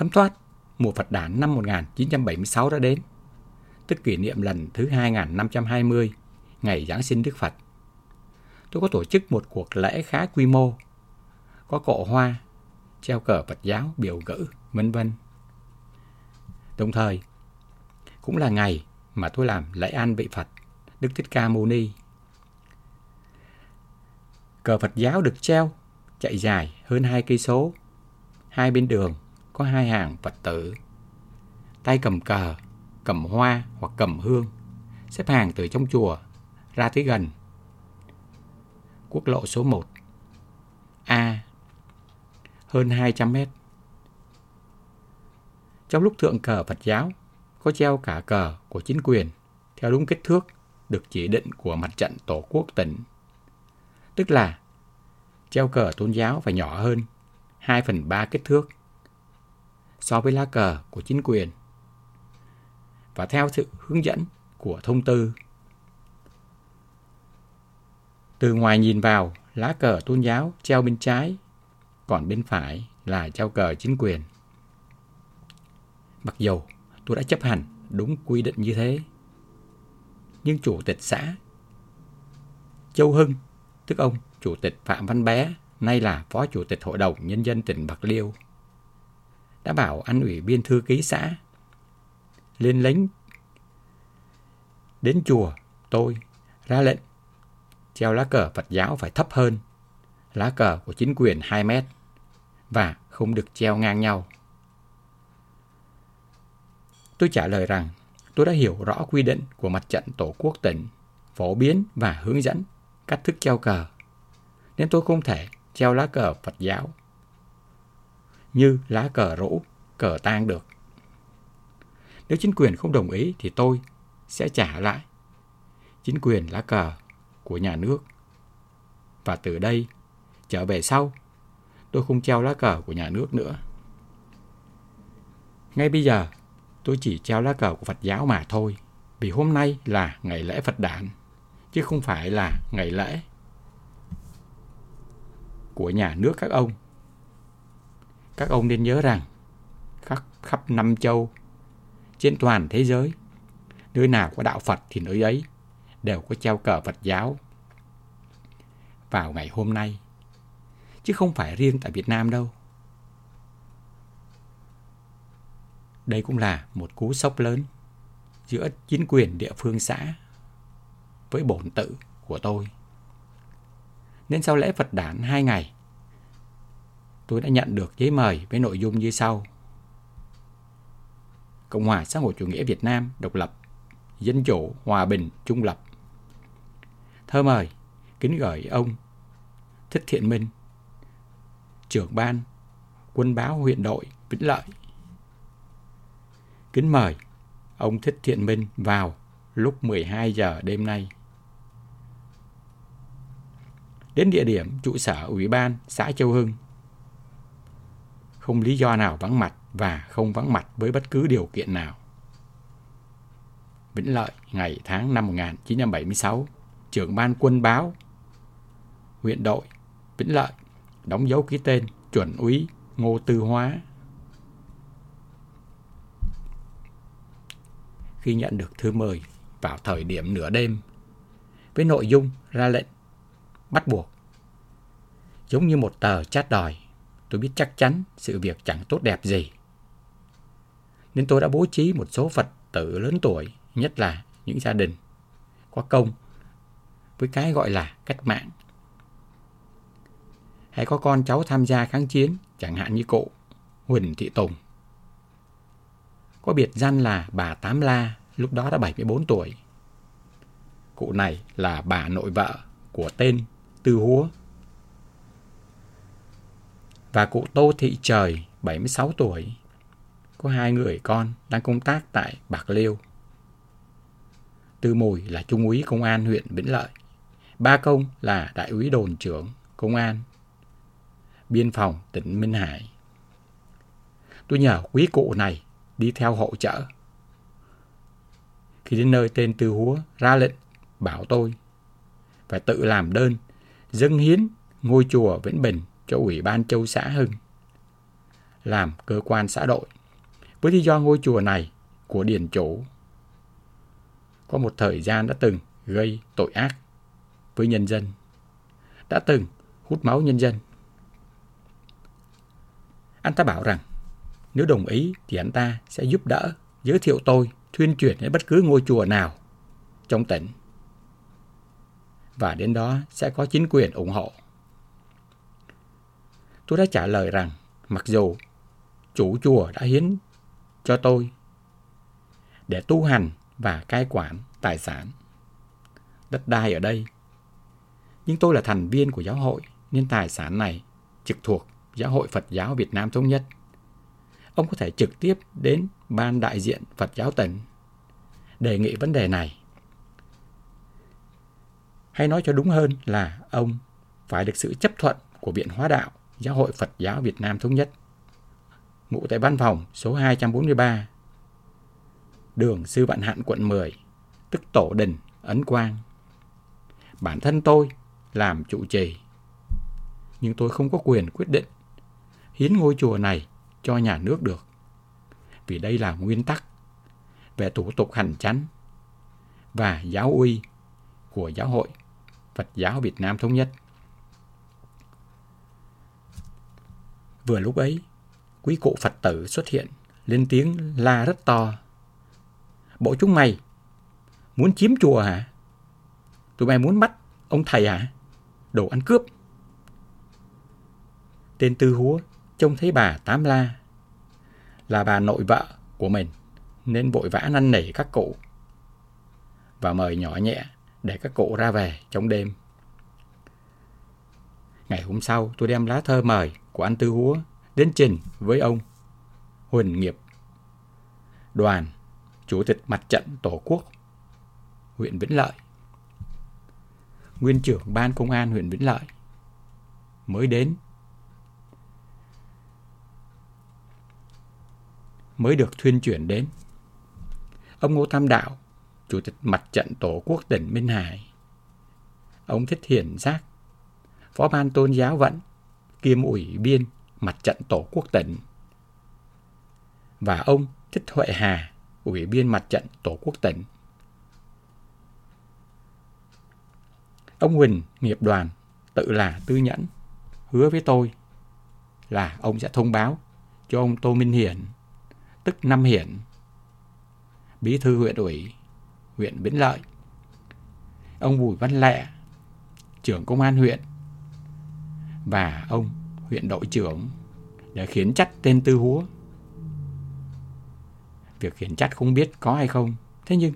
Thấm thoát, mùa Phật đản năm 1976 đã đến, tức kỷ niệm lần thứ 2520 ngày Giáng sinh Đức Phật. Tôi có tổ chức một cuộc lễ khá quy mô, có cọ hoa, treo cờ Phật giáo, biểu ngữ, vân vân. Đồng thời, cũng là ngày mà tôi làm lễ an vị Phật, Đức Thích Ca Mâu Ni. Cờ Phật giáo được treo chạy dài hơn hai cây số. Hai bên đường có hai hàng Phật tử. Tay cầm cờ, cầm hoa hoặc cầm hương, xếp hàng từ trong chùa ra tới gần. Quốc lộ số 1 A hơn 200 mét. Trong lúc thượng cờ Phật giáo, có treo cả cờ của chính quyền theo đúng kích thước được chỉ định của mặt trận Tổ quốc tỉnh. Tức là treo cờ tôn giáo phải nhỏ hơn 2 phần 3 kích thước so với lá cờ của chính quyền và theo sự hướng dẫn của thông tư. Từ ngoài nhìn vào, lá cờ tôn giáo treo bên trái, còn bên phải là treo cờ chính quyền. Mặc dù tôi đã chấp hành đúng quy định như thế, nhưng chủ tịch xã Châu Hưng, tức ông Chủ tịch Phạm Văn Bé, nay là Phó Chủ tịch Hội đồng Nhân dân tỉnh Bạc Liêu, đã bảo ăn ủy biên thư ký xã lên lính đến chùa tôi ra lệnh treo lá cờ Phật giáo phải thấp hơn lá cờ của chính quyền 2 mét và không được treo ngang nhau. Tôi trả lời rằng tôi đã hiểu rõ quy định của mặt trận Tổ quốc tỉnh, phổ biến và hướng dẫn cách thức treo cờ, nên tôi không thể treo lá cờ Phật giáo như lá cờ rũ, cờ tang được. Nếu chính quyền không đồng ý thì tôi sẽ trả lại chính quyền lá cờ của nhà nước. Và từ đây trở về sau, tôi không treo lá cờ của nhà nước nữa. Ngay bây giờ, tôi chỉ treo lá cờ của Phật giáo mà thôi, vì hôm nay là ngày lễ Phật đản, chứ không phải là ngày lễ của nhà nước các ông. Các ông nên nhớ rằng, khắp, khắp năm châu, trên toàn thế giới, nơi nào có đạo Phật thì nơi ấy đều có treo cờ Phật giáo vào ngày hôm nay, chứ không phải riêng tại Việt Nam đâu. Đây cũng là một cú sốc lớn giữa chính quyền địa phương xã với bổn tự của tôi. Nên sau lễ Phật đản hai ngày, tôi đã nhận được giấy mời với nội dung như sau. Cộng hòa xã hội chủ nghĩa Việt Nam độc lập, dân chủ, hòa bình, trung lập. Thơ mời, kính gửi ông Thích Thiện Minh, trưởng ban, quân báo huyện đội Vĩnh Lợi. Kính mời ông Thích Thiện Minh vào lúc 12 giờ đêm nay. Đến địa điểm trụ sở Ủy ban xã Châu Hưng. Không lý do nào vắng mặt và không vắng mặt với bất cứ điều kiện nào. Vĩnh Lợi, ngày tháng năm 1976, trưởng ban quân báo, huyện đội, Vĩnh Lợi, đóng dấu ký tên chuẩn úy Ngô Tư Hóa. Khi nhận được thư mời vào thời điểm nửa đêm, với nội dung ra lệnh bắt buộc, giống như một tờ chát đòi, tôi biết chắc chắn sự việc chẳng tốt đẹp gì. Nên tôi đã bố trí một số Phật tử lớn tuổi, nhất là những gia đình có công với cái gọi là cách mạng. Hay có con cháu tham gia kháng chiến, chẳng hạn như cụ Huỳnh Thị Tùng. Có biệt danh là bà Tám La, lúc đó đã 74 tuổi. Cụ này là bà nội vợ của tên Tư Húa. Và cụ Tô Thị Trời, 76 tuổi, có hai người con đang công tác tại Bạc Liêu. Tư Mùi là trung úy công an huyện Vĩnh Lợi. Ba Công là đại úy đồn trưởng công an biên phòng tỉnh Minh Hải. Tôi nhờ quý cụ này đi theo hỗ trợ. Khi đến nơi tên Tư Húa ra lệnh bảo tôi phải tự làm đơn dâng hiến ngôi chùa Vĩnh Bình cho Ủy ban Châu xã Hưng làm cơ quan xã đội. Với lý do ngôi chùa này của điền chủ có một thời gian đã từng gây tội ác với nhân dân, đã từng hút máu nhân dân. Anh ta bảo rằng nếu đồng ý thì anh ta sẽ giúp đỡ, giới thiệu tôi thuyên chuyển đến bất cứ ngôi chùa nào trong tỉnh. Và đến đó sẽ có chính quyền ủng hộ. Tôi đã trả lời rằng mặc dù chủ chùa đã hiến cho tôi để tu hành và cai quản tài sản, đất đai ở đây. Nhưng tôi là thành viên của giáo hội nên tài sản này trực thuộc Giáo hội Phật giáo Việt Nam Thống Nhất. Ông có thể trực tiếp đến Ban đại diện Phật giáo tỉnh đề nghị vấn đề này. Hay nói cho đúng hơn là ông phải được sự chấp thuận của Viện Hóa Đạo Giáo hội Phật giáo Việt Nam Thống Nhất. Ngụ tại văn phòng số 243, đường Sư Vạn Hạn quận 10, tức Tổ Đình, Ấn Quang. Bản thân tôi làm trụ trì, nhưng tôi không có quyền quyết định hiến ngôi chùa này cho nhà nước được. Vì đây là nguyên tắc về thủ tục hành chánh và giáo uy của Giáo hội Phật giáo Việt Nam Thống Nhất. Vừa lúc ấy, quý cụ Phật tử xuất hiện, lên tiếng la rất to. Bộ chúng mày muốn chiếm chùa hả? Tụi mày muốn bắt ông thầy hả? Đồ ăn cướp. Tên Tư Húa trông thấy bà Tám La là bà nội vợ của mình nên vội vã năn nỉ các cụ và mời nhỏ nhẹ để các cụ ra về trong đêm. Ngày hôm sau, tôi đem lá thơ mời của anh Tư Húa đến trình với ông Huỳnh Nghiệp, đoàn Chủ tịch Mặt trận Tổ quốc huyện Vĩnh Lợi, nguyên trưởng ban công an huyện Vĩnh Lợi mới đến mới được thuyên chuyển đến. Ông Ngô Tam Đạo, Chủ tịch Mặt trận Tổ quốc tỉnh Minh Hải. Ông Thích Hiển Giác, Phó ban tôn giáo vận, kiêm ủy viên Mặt trận Tổ quốc tỉnh. Và ông Thích Huệ Hà, Ủy viên Mặt trận Tổ quốc tỉnh. Ông Huỳnh nghiệp đoàn tự là tư nhẫn, hứa với tôi là ông sẽ thông báo cho ông Tô Minh Hiển tức Năm Hiển, bí thư huyện ủy, huyện Vĩnh Lợi. Ông Bùi Văn Lẹ, trưởng công an huyện, và ông huyện đội trưởng để khiến trách tên Tư Húa. Việc khiến trách không biết có hay không, thế nhưng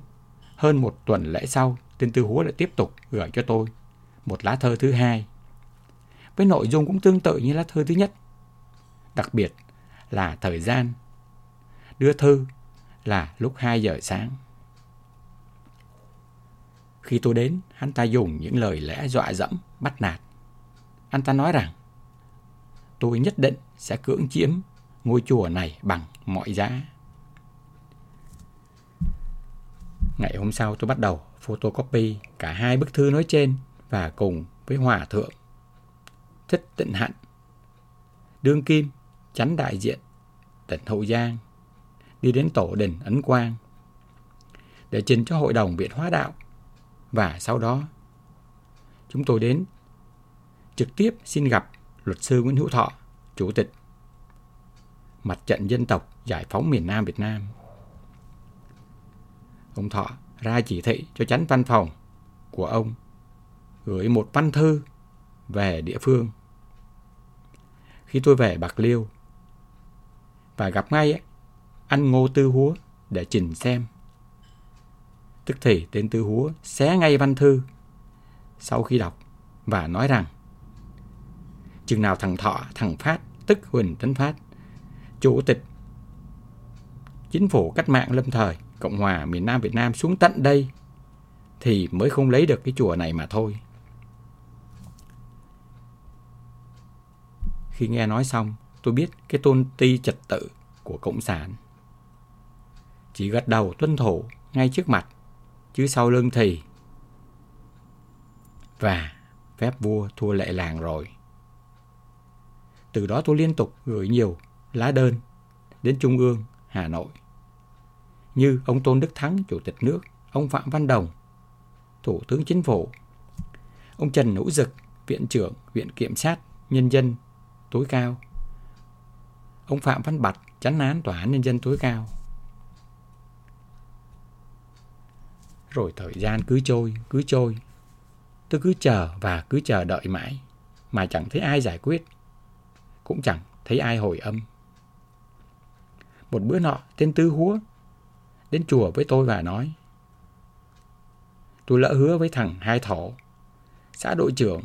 hơn một tuần lễ sau, tên Tư Húa lại tiếp tục gửi cho tôi một lá thơ thứ hai với nội dung cũng tương tự như lá thơ thứ nhất. Đặc biệt là thời gian đưa thư là lúc 2 giờ sáng. Khi tôi đến, hắn ta dùng những lời lẽ dọa dẫm, bắt nạt. Anh ta nói rằng, tôi nhất định sẽ cưỡng chiếm ngôi chùa này bằng mọi giá. Ngày hôm sau tôi bắt đầu photocopy cả hai bức thư nói trên và cùng với Hòa Thượng Thích Tịnh Hạnh, Đương Kim, chánh đại diện, tỉnh Hậu Giang đi đến tổ đình Ấn Quang để trình cho hội đồng Viện Hóa Đạo. Và sau đó, chúng tôi đến trực tiếp xin gặp luật sư Nguyễn Hữu Thọ, chủ tịch Mặt trận Dân tộc Giải phóng miền Nam Việt Nam. Ông Thọ ra chỉ thị cho chánh văn phòng của ông gửi một văn thư về địa phương. Khi tôi về Bạc Liêu và gặp ngay anh Ngô Tư Húa để trình xem. Tức thì tên Tư Húa xé ngay văn thư sau khi đọc và nói rằng chừng nào thằng Thọ, thằng Phát, tức Huỳnh Tấn Phát, chủ tịch chính phủ cách mạng lâm thời Cộng hòa miền Nam Việt Nam xuống tận đây thì mới không lấy được cái chùa này mà thôi. Khi nghe nói xong, tôi biết cái tôn ti trật tự của Cộng sản chỉ gật đầu tuân thủ ngay trước mặt, chứ sau lưng thì... Và phép vua thua lệ làng rồi. Từ đó tôi liên tục gửi nhiều lá đơn đến Trung ương, Hà Nội. Như ông Tôn Đức Thắng, Chủ tịch nước, ông Phạm Văn Đồng, Thủ tướng Chính phủ, ông Trần Hữu Dực, Viện trưởng Viện Kiểm sát Nhân dân tối cao, ông Phạm Văn Bạch, chánh án Tòa án Nhân dân tối cao. Rồi thời gian cứ trôi, cứ trôi. Tôi cứ chờ và cứ chờ đợi mãi, mà chẳng thấy ai giải quyết. Cũng chẳng thấy ai hồi âm. Một bữa nọ, tên Tư Húa đến chùa với tôi và nói Tôi lỡ hứa với thằng Hai Thổ, xã đội trưởng,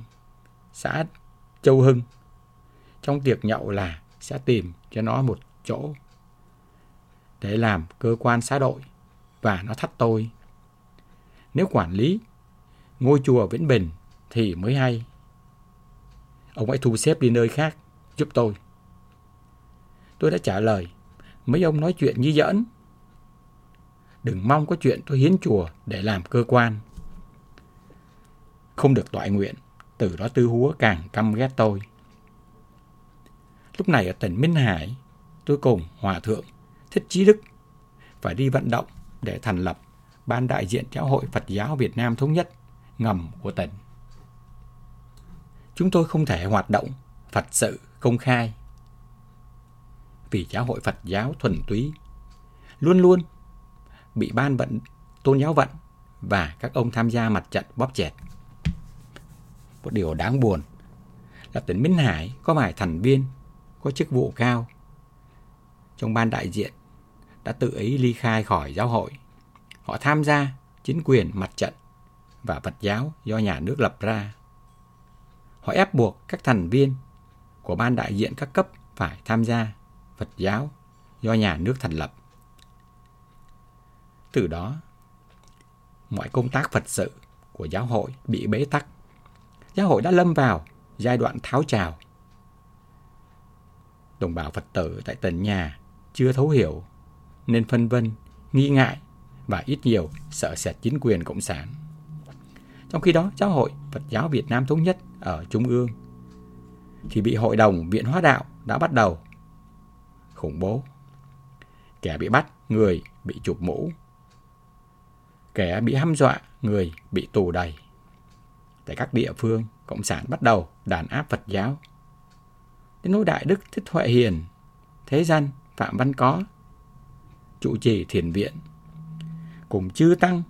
xã Châu Hưng. Trong tiệc nhậu là sẽ tìm cho nó một chỗ để làm cơ quan xã đội và nó thắt tôi. Nếu quản lý ngôi chùa Vĩnh Bình thì mới hay. Ông hãy thu xếp đi nơi khác giúp tôi. Tôi đã trả lời, mấy ông nói chuyện như giỡn. Đừng mong có chuyện tôi hiến chùa để làm cơ quan. Không được tọa nguyện, từ đó tư húa càng căm ghét tôi. Lúc này ở tỉnh Minh Hải, tôi cùng Hòa Thượng Thích Chí Đức phải đi vận động để thành lập Ban đại diện Giáo hội Phật giáo Việt Nam Thống nhất ngầm của tỉnh. Chúng tôi không thể hoạt động Phật sự công khai vì Giáo hội Phật giáo thuần túy, luôn luôn bị ban vận, tôn giáo vận và các ông tham gia mặt trận bóp chẹt. Một điều đáng buồn là tỉnh Minh Hải có vài thành viên, có chức vụ cao trong ban đại diện đã tự ý ly khai khỏi giáo hội. Họ tham gia chính quyền mặt trận và Phật giáo do nhà nước lập ra. Họ ép buộc các thành viên của ban đại diện các cấp phải tham gia Phật giáo do nhà nước thành lập. Từ đó, mọi công tác Phật sự của giáo hội bị bế tắc. Giáo hội đã lâm vào giai đoạn tháo trào. Đồng bào Phật tử tại tận nhà chưa thấu hiểu nên phân vân, nghi ngại và ít nhiều sợ sệt chính quyền Cộng sản. Trong khi đó, Giáo hội Phật giáo Việt Nam Thống nhất ở Trung ương thì bị Hội đồng Viện Hóa Đạo đã bắt đầu khủng bố. Kẻ bị bắt, người bị chụp mũ. Kẻ bị hăm dọa, người bị tù đầy. Tại các địa phương, Cộng sản bắt đầu đàn áp Phật giáo. Đến nỗi Đại Đức Thích Huệ Hiền, Thế gian Phạm Văn Có, trụ trì thiền viện, cùng chư Tăng,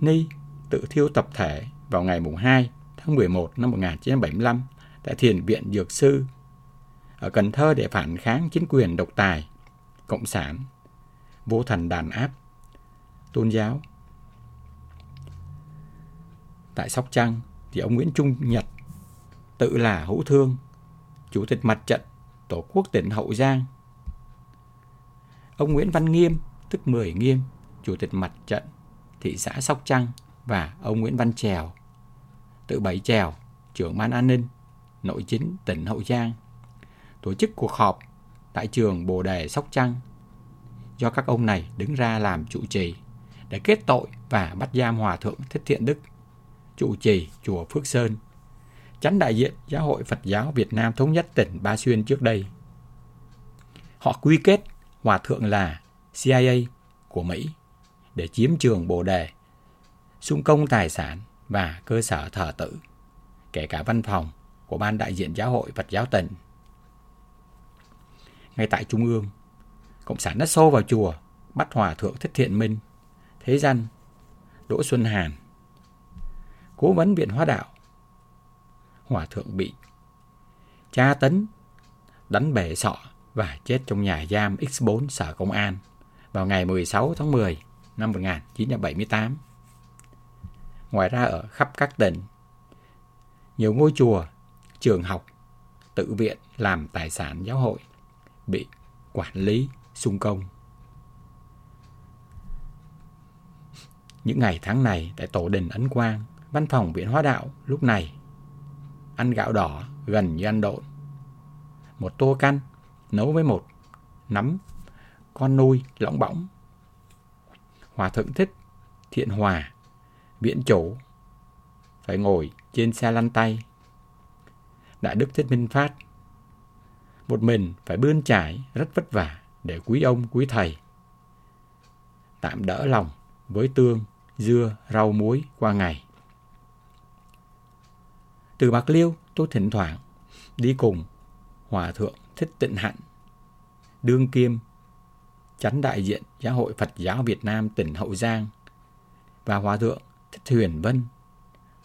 Ni tự thiêu tập thể vào ngày mùng 2 tháng 11 năm 1975 tại Thiền viện Dược Sư ở Cần Thơ để phản kháng chính quyền độc tài, cộng sản, vô thần đàn áp, tôn giáo. Tại Sóc Trăng thì ông Nguyễn Trung Nhật tự là hữu thương, chủ tịch mặt trận Tổ quốc tỉnh Hậu Giang. Ông Nguyễn Văn Nghiêm, tức Mười Nghiêm, chủ tịch mặt trận thị xã Sóc Trăng và ông Nguyễn Văn Trèo, tự Bảy Trèo, trưởng ban an ninh, nội chính tỉnh Hậu Giang, tổ chức cuộc họp tại trường Bồ Đề Sóc Trăng do các ông này đứng ra làm trụ trì để kết tội và bắt giam Hòa Thượng Thích Thiện Đức, trụ trì chùa Phước Sơn, chánh đại diện Giáo hội Phật giáo Việt Nam Thống nhất tỉnh Ba Xuyên trước đây. Họ quy kết Hòa Thượng là CIA của Mỹ để chiếm trường Bồ Đề xung công tài sản và cơ sở thờ tự, kể cả văn phòng của Ban đại diện Giáo hội Phật giáo tỉnh. Ngay tại Trung ương, Cộng sản đã xô vào chùa, bắt Hòa Thượng Thích Thiện Minh, Thế Dân, Đỗ Xuân Hàn, Cố vấn Viện Hóa Đạo. Hòa Thượng bị tra tấn, đánh bể sọ và chết trong nhà giam X4 Sở Công an vào ngày 16 tháng 10 năm 1978. Ngoài ra ở khắp các tỉnh, nhiều ngôi chùa, trường học, tự viện làm tài sản giáo hội bị quản lý xung công. Những ngày tháng này tại tổ đình Ấn Quang, văn phòng viện hóa đạo lúc này ăn gạo đỏ gần như ăn độn. Một tô canh nấu với một nắm con nuôi lỏng bỏng. Hòa thượng thích, thiện hòa viện chủ phải ngồi trên xe lăn tay. Đại Đức Thích Minh Phát, Một mình phải bươn trải rất vất vả để quý ông, quý thầy. Tạm đỡ lòng với tương, dưa, rau muối qua ngày. Từ Bạc Liêu, tôi thỉnh thoảng đi cùng Hòa Thượng Thích Tịnh Hạnh, đương kiêm, chánh đại diện Giáo hội Phật giáo Việt Nam tỉnh Hậu Giang và Hòa Thượng Thích Huyền Vân,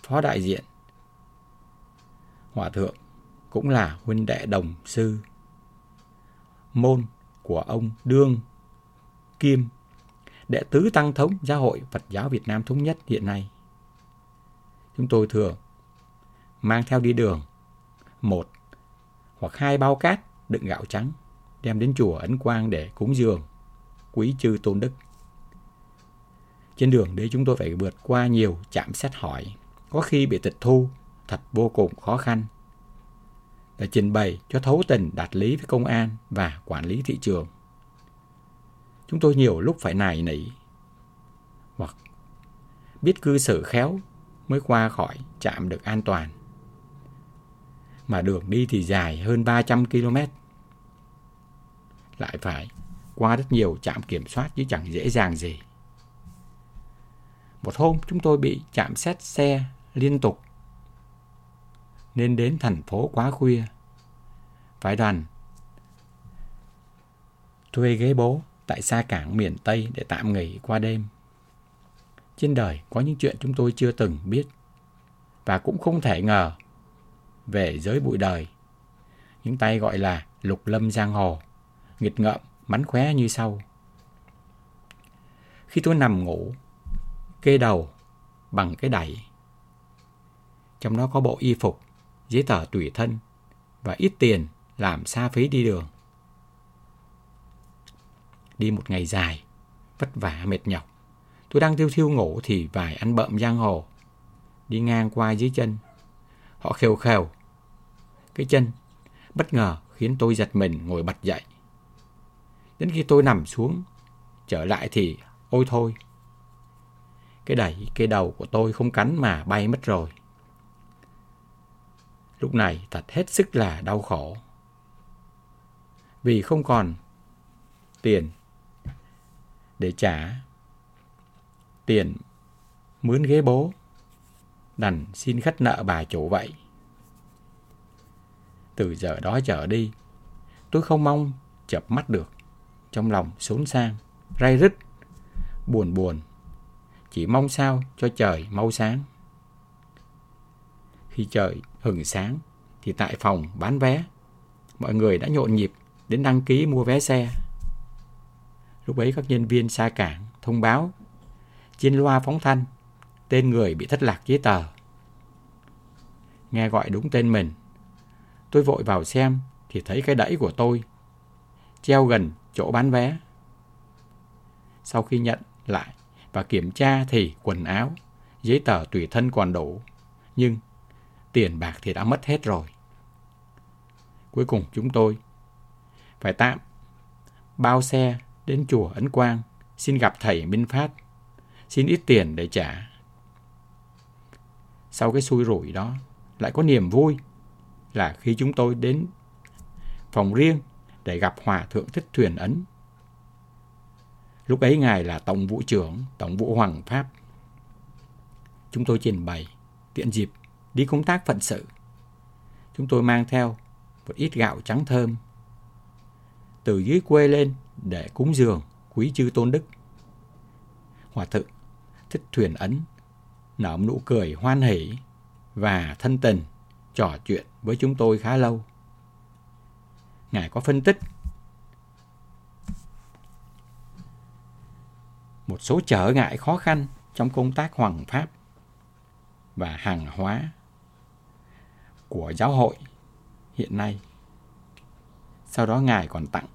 phó đại diện. Hòa Thượng cũng là huynh đệ đồng sư. Môn của ông Đương Kim đệ tứ tăng thống Giáo hội Phật giáo Việt Nam Thống nhất hiện nay. Chúng tôi thường mang theo đi đường một hoặc hai bao cát đựng gạo trắng đem đến chùa Ấn Quang để cúng dường quý chư tôn đức. Trên đường đấy chúng tôi phải vượt qua nhiều chạm xét hỏi, có khi bị tịch thu, thật vô cùng khó khăn. Để trình bày cho thấu tình đạt lý với công an và quản lý thị trường. Chúng tôi nhiều lúc phải nài nỉ, hoặc biết cư xử khéo mới qua khỏi chạm được an toàn mà đường đi thì dài hơn 300 km. Lại phải qua rất nhiều trạm kiểm soát chứ chẳng dễ dàng gì. Một hôm chúng tôi bị chạm xét xe liên tục nên đến thành phố quá khuya. Phải đoàn thuê ghế bố tại xa cảng miền Tây để tạm nghỉ qua đêm. Trên đời có những chuyện chúng tôi chưa từng biết và cũng không thể ngờ về giới bụi đời. Những tay gọi là lục lâm giang hồ, nghịch ngợm, mánh khóe như sau. Khi tôi nằm ngủ, kê đầu bằng cái đẩy. Trong đó có bộ y phục, giấy tờ tùy thân và ít tiền làm xa phí đi đường. Đi một ngày dài, vất vả mệt nhọc. Tôi đang thiêu thiêu ngủ thì vài anh bậm giang hồ đi ngang qua dưới chân. Họ khều khều cái chân, bất ngờ khiến tôi giật mình ngồi bật dậy. Đến khi tôi nằm xuống, trở lại thì ôi thôi. Cái đẩy, cái đầu của tôi không cắn mà bay mất rồi. Lúc này thật hết sức là đau khổ. Vì không còn tiền để trả tiền mướn ghế bố, đành xin khách nợ bà chủ vậy. Từ giờ đó trở đi, tôi không mong chập mắt được. Trong lòng xốn sang, ray rứt, buồn buồn. Chỉ mong sao cho trời mau sáng. Khi trời hừng sáng, thì tại phòng bán vé, mọi người đã nhộn nhịp đến đăng ký mua vé xe. Lúc ấy các nhân viên xa cảng thông báo trên loa phóng thanh tên người bị thất lạc giấy tờ. Nghe gọi đúng tên mình, Tôi vội vào xem thì thấy cái đẩy của tôi treo gần chỗ bán vé. Sau khi nhận lại và kiểm tra thì quần áo, giấy tờ tùy thân còn đủ, nhưng tiền bạc thì đã mất hết rồi. Cuối cùng chúng tôi phải tạm bao xe đến chùa Ấn Quang xin gặp thầy Minh Phát, xin ít tiền để trả. Sau cái xui rủi đó, lại có niềm vui là khi chúng tôi đến phòng riêng để gặp Hòa Thượng Thích Thuyền Ấn. Lúc ấy Ngài là Tổng vụ trưởng Tổng vụ Hoàng Pháp. Chúng tôi trình bày tiện dịp đi công tác phận sự. Chúng tôi mang theo một ít gạo trắng thơm từ dưới quê lên để cúng dường quý chư tôn đức. Hòa thượng thích thuyền ấn, nở nụ cười hoan hỷ và thân tình trò chuyện với chúng tôi khá lâu. Ngài có phân tích một số trở ngại khó khăn trong công tác hoàng pháp và hàng hóa của giáo hội hiện nay. Sau đó Ngài còn tặng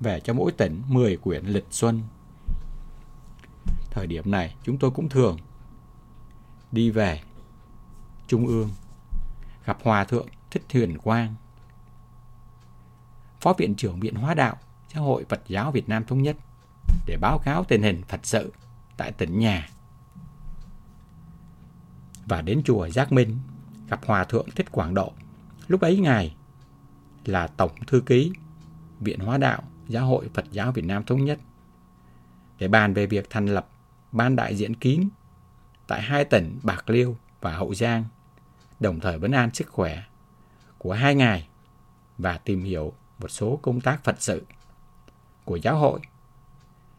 về cho mỗi tỉnh 10 quyển lịch xuân. Thời điểm này chúng tôi cũng thường đi về Trung ương gặp Hòa Thượng Thích Huyền Quang, Phó Viện trưởng Viện Hóa Đạo, Giáo hội Phật giáo Việt Nam Thống nhất để báo cáo tình hình Phật sự tại tỉnh nhà. Và đến chùa Giác Minh gặp Hòa Thượng Thích Quảng Độ. Lúc ấy Ngài là Tổng Thư ký Viện Hóa Đạo Giáo hội Phật giáo Việt Nam Thống nhất để bàn về việc thành lập ban đại diện kín tại hai tỉnh Bạc Liêu và Hậu Giang, đồng thời vấn an sức khỏe của hai ngài và tìm hiểu một số công tác Phật sự của giáo hội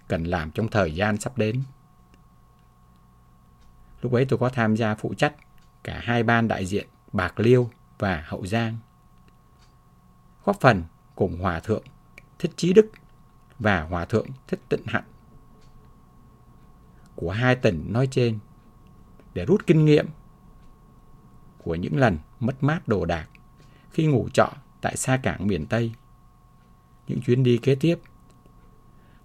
cần làm trong thời gian sắp đến. Lúc ấy tôi có tham gia phụ trách cả hai ban đại diện Bạc Liêu và Hậu Giang. Góp phần cùng Hòa Thượng Thích Chí Đức và Hòa Thượng Thích Tịnh Hạnh của hai tỉnh nói trên để rút kinh nghiệm của những lần mất mát đồ đạc khi ngủ trọ tại xa cảng miền Tây. Những chuyến đi kế tiếp,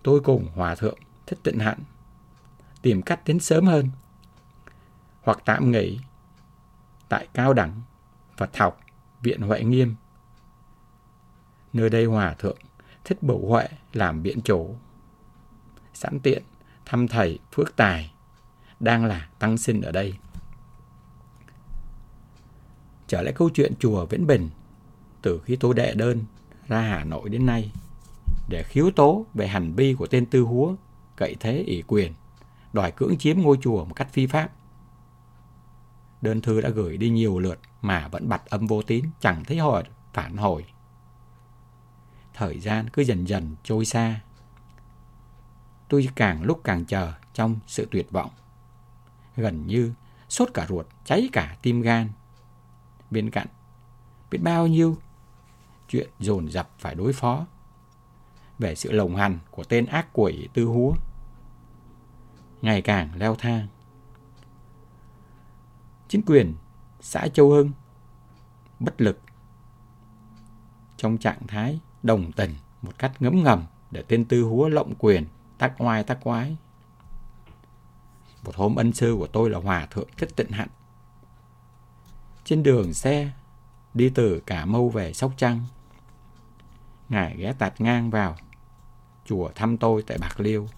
tôi cùng Hòa Thượng Thích Tịnh Hạnh tìm cách đến sớm hơn hoặc tạm nghỉ tại cao đẳng Phật học Viện Huệ Nghiêm. Nơi đây Hòa Thượng Thích Bửu Huệ làm biện chủ. Sẵn tiện thăm thầy Phước Tài đang là tăng sinh ở đây. Trở lại câu chuyện chùa Vĩnh Bình, từ khi tôi đệ đơn ra Hà Nội đến nay, để khiếu tố về hành vi của tên tư húa, cậy thế ỷ quyền, đòi cưỡng chiếm ngôi chùa một cách phi pháp. Đơn thư đã gửi đi nhiều lượt mà vẫn bật âm vô tín chẳng thấy hồi phản hồi. Thời gian cứ dần dần trôi xa. Tôi càng lúc càng chờ trong sự tuyệt vọng. Gần như sốt cả ruột, cháy cả tim gan. Bên cạnh, biết bao nhiêu chuyện dồn dập phải đối phó về sự lồng hành của tên ác quỷ tư húa ngày càng leo thang chính quyền xã Châu Hưng bất lực trong trạng thái đồng tình một cách ngấm ngầm để tên tư húa lộng quyền tắc oai tắc quái một hôm ân sư của tôi là hòa thượng thích tịnh hạnh trên đường xe đi từ Cà mâu về Sóc Trăng, Ngài ghé tạt ngang vào chùa thăm tôi tại Bạc Liêu.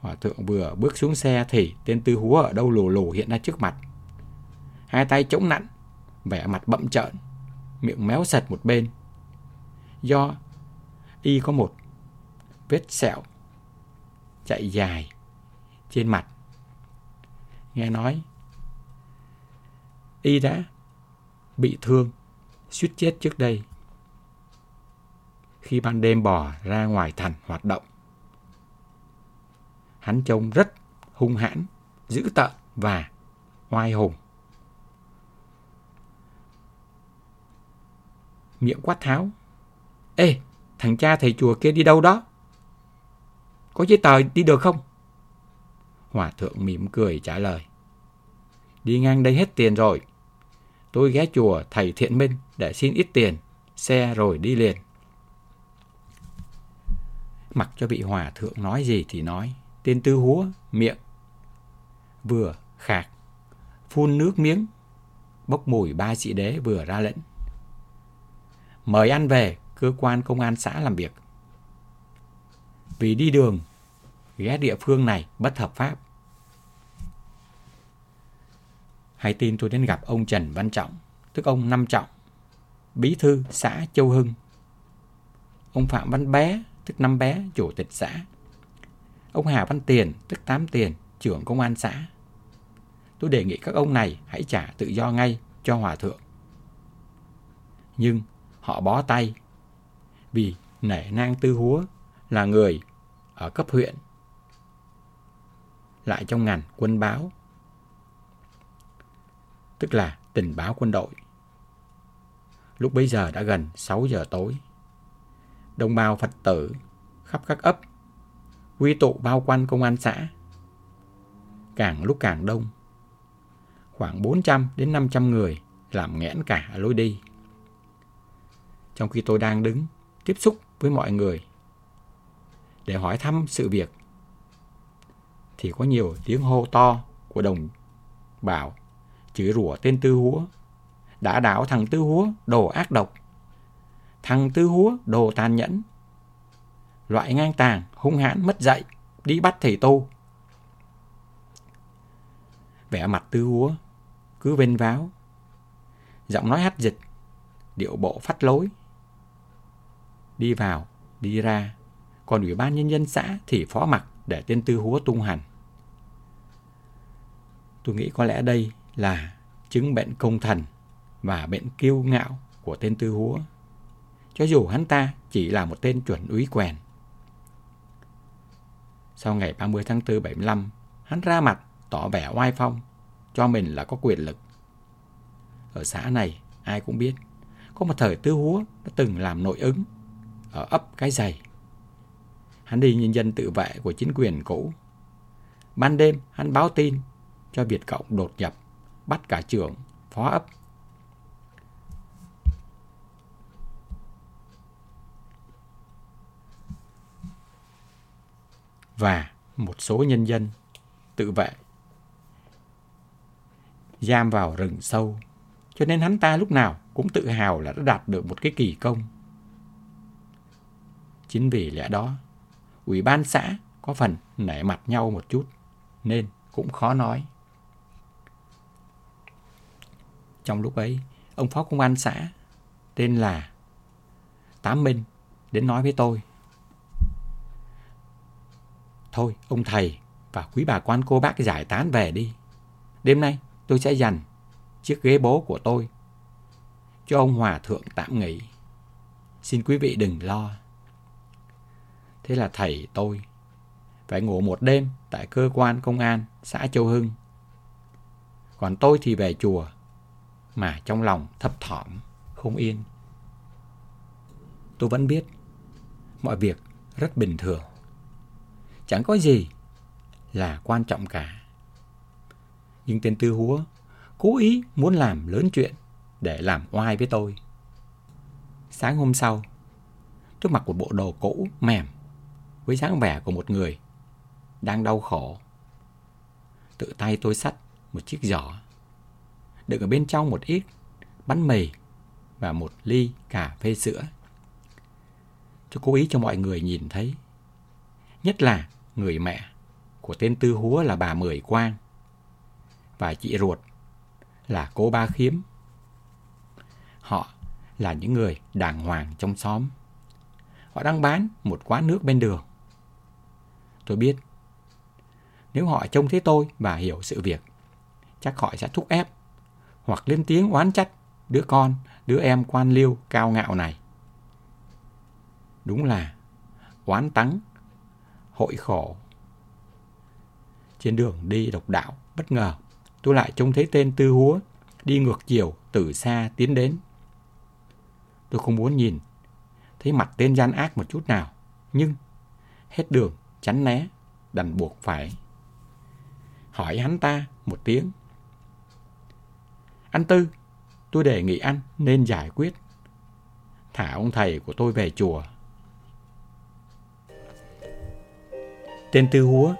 Hòa thượng vừa bước xuống xe thì tên tư húa ở đâu lù lù hiện ra trước mặt. Hai tay chống nặn, vẻ mặt bậm trợn, miệng méo sật một bên. Do y có một vết sẹo chạy dài trên mặt. Nghe nói y đã bị thương, suýt chết trước đây khi ban đêm bò ra ngoài thành hoạt động. Hắn trông rất hung hãn, dữ tợn và oai hùng. Miệng quát tháo. Ê, thằng cha thầy chùa kia đi đâu đó? Có giấy tờ đi được không? Hòa thượng mỉm cười trả lời. Đi ngang đây hết tiền rồi. Tôi ghé chùa thầy thiện minh để xin ít tiền, xe rồi đi liền. Mặc cho vị hòa thượng nói gì thì nói, tên tư húa, miệng, vừa khạc, phun nước miếng, bốc mùi ba sĩ đế vừa ra lệnh. Mời ăn về cơ quan công an xã làm việc. Vì đi đường, ghé địa phương này bất hợp pháp. Hay tin tôi đến gặp ông Trần Văn Trọng, tức ông Năm Trọng, bí thư xã Châu Hưng. Ông Phạm Văn Bé, tức năm bé, chủ tịch xã. Ông Hà Văn Tiền, tức tám tiền, trưởng công an xã. Tôi đề nghị các ông này hãy trả tự do ngay cho hòa thượng. Nhưng họ bó tay vì nể nang tư húa là người ở cấp huyện, lại trong ngành quân báo, tức là tình báo quân đội lúc bấy giờ đã gần 6 giờ tối, đồng bào Phật tử khắp các ấp quy tụ bao quanh công an xã. Càng lúc càng đông. Khoảng 400 đến 500 người làm nghẽn cả lối đi. Trong khi tôi đang đứng tiếp xúc với mọi người để hỏi thăm sự việc thì có nhiều tiếng hô to của đồng bào chửi rủa tên Tư Húa đã đảo thằng Tư Húa đồ ác độc Thằng Tư Húa đồ tàn nhẫn. Loại ngang tàng, hung hãn, mất dạy, đi bắt thầy tu. Vẻ mặt Tư Húa cứ vênh váo. Giọng nói hắt dịch, điệu bộ phát lối, đi vào, đi ra. Còn ủy ban nhân dân xã thì phó mặc để tên tư húa tung hành. Tôi nghĩ có lẽ đây là chứng bệnh công thần và bệnh kiêu ngạo của tên tư húa. Cho dù hắn ta chỉ là một tên chuẩn úy quèn. Sau ngày 30 tháng 4 75, hắn ra mặt tỏ vẻ oai phong, cho mình là có quyền lực. Ở xã này, ai cũng biết, có một thời tư húa đã từng làm nội ứng ở ấp cái giày. Hắn đi nhân dân tự vệ của chính quyền cũ. Ban đêm, hắn báo tin cho Việt Cộng đột nhập, bắt cả trưởng, phó ấp. Và một số nhân dân tự vệ giam vào rừng sâu. Cho nên hắn ta lúc nào cũng tự hào là đã đạt được một cái kỳ công. Chính vì lẽ đó, ủy ban xã có phần nể mặt nhau một chút, nên cũng khó nói. Trong lúc ấy, ông phó công an xã tên là Tám Minh đến nói với tôi. Thôi, ông thầy và quý bà quan cô bác giải tán về đi. Đêm nay tôi sẽ dành chiếc ghế bố của tôi cho ông Hòa Thượng tạm nghỉ. Xin quý vị đừng lo. Thế là thầy tôi phải ngủ một đêm tại cơ quan công an xã Châu Hưng. Còn tôi thì về chùa mà trong lòng thấp thỏm, không yên. Tôi vẫn biết mọi việc rất bình thường. Chẳng có gì là quan trọng cả. Nhưng tên Tư Húa cố ý muốn làm lớn chuyện để làm oai với tôi. Sáng hôm sau, tôi mặc một bộ đồ cũ mềm với dáng vẻ của một người đang đau khổ. Tự tay tôi sắt một chiếc giỏ, đựng ở bên trong một ít bánh mì và một ly cà phê sữa. Tôi cố ý cho mọi người nhìn thấy, nhất là người mẹ của tên Tư Húa là bà Mười Quang và chị ruột là cô Ba Khiếm. Họ là những người đàng hoàng trong xóm. Họ đang bán một quán nước bên đường. Tôi biết, nếu họ trông thấy tôi và hiểu sự việc, chắc họ sẽ thúc ép hoặc lên tiếng oán trách đứa con, đứa em quan liêu cao ngạo này. Đúng là oán tắng, hội khổ. Trên đường đi độc đạo, bất ngờ tôi lại trông thấy tên Tư Húa đi ngược chiều từ xa tiến đến. Tôi không muốn nhìn, thấy mặt tên gian ác một chút nào, nhưng hết đường chắn né, đành buộc phải. Hỏi hắn ta một tiếng. Anh Tư, tôi đề nghị anh nên giải quyết. Thả ông thầy của tôi về chùa. Tên Tư Húa,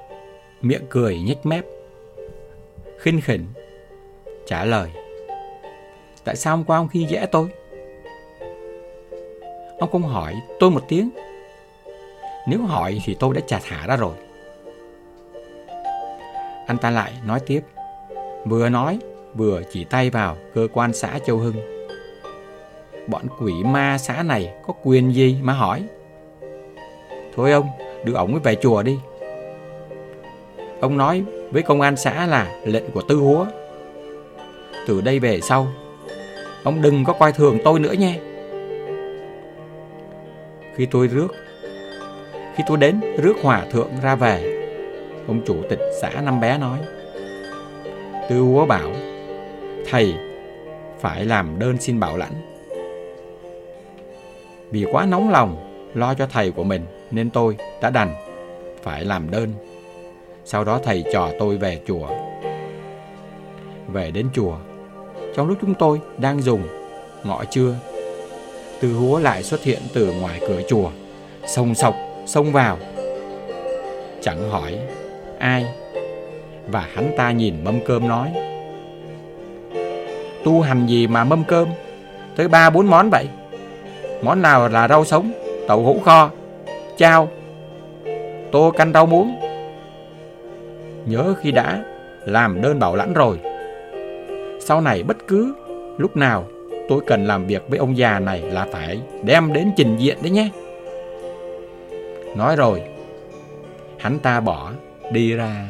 miệng cười nhếch mép, khinh khỉnh trả lời tại sao hôm qua ông khi dễ tôi ông không hỏi tôi một tiếng nếu hỏi thì tôi đã trả thả ra rồi. Anh ta lại nói tiếp. Vừa nói vừa chỉ tay vào cơ quan xã châu hưng. Bọn quỷ ma xã này có quyền gì mà hỏi? Thôi ông đưa ổng về chùa đi. Ông nói với công an xã là lệnh của tư húa. Từ đây về sau, ông đừng có coi thường tôi nữa nha. Khi tôi rước, khi tôi đến rước hòa thượng ra về, ông chủ tịch xã năm bé nói, Tư húa bảo, thầy phải làm đơn xin bảo lãnh. Vì quá nóng lòng lo cho thầy của mình nên tôi đã đành phải làm đơn sau đó thầy trò tôi về chùa. Về đến chùa, trong lúc chúng tôi đang dùng ngọ trưa, Tư húa lại xuất hiện từ ngoài cửa chùa, sông sọc, xông vào. Chẳng hỏi ai, và hắn ta nhìn mâm cơm nói. Tu hành gì mà mâm cơm, tới ba bốn món vậy. Món nào là rau sống, tàu hũ kho, chao, tô canh rau muống, nhớ khi đã làm đơn bảo lãnh rồi. Sau này bất cứ lúc nào tôi cần làm việc với ông già này là phải đem đến trình diện đấy nhé. Nói rồi, hắn ta bỏ đi ra.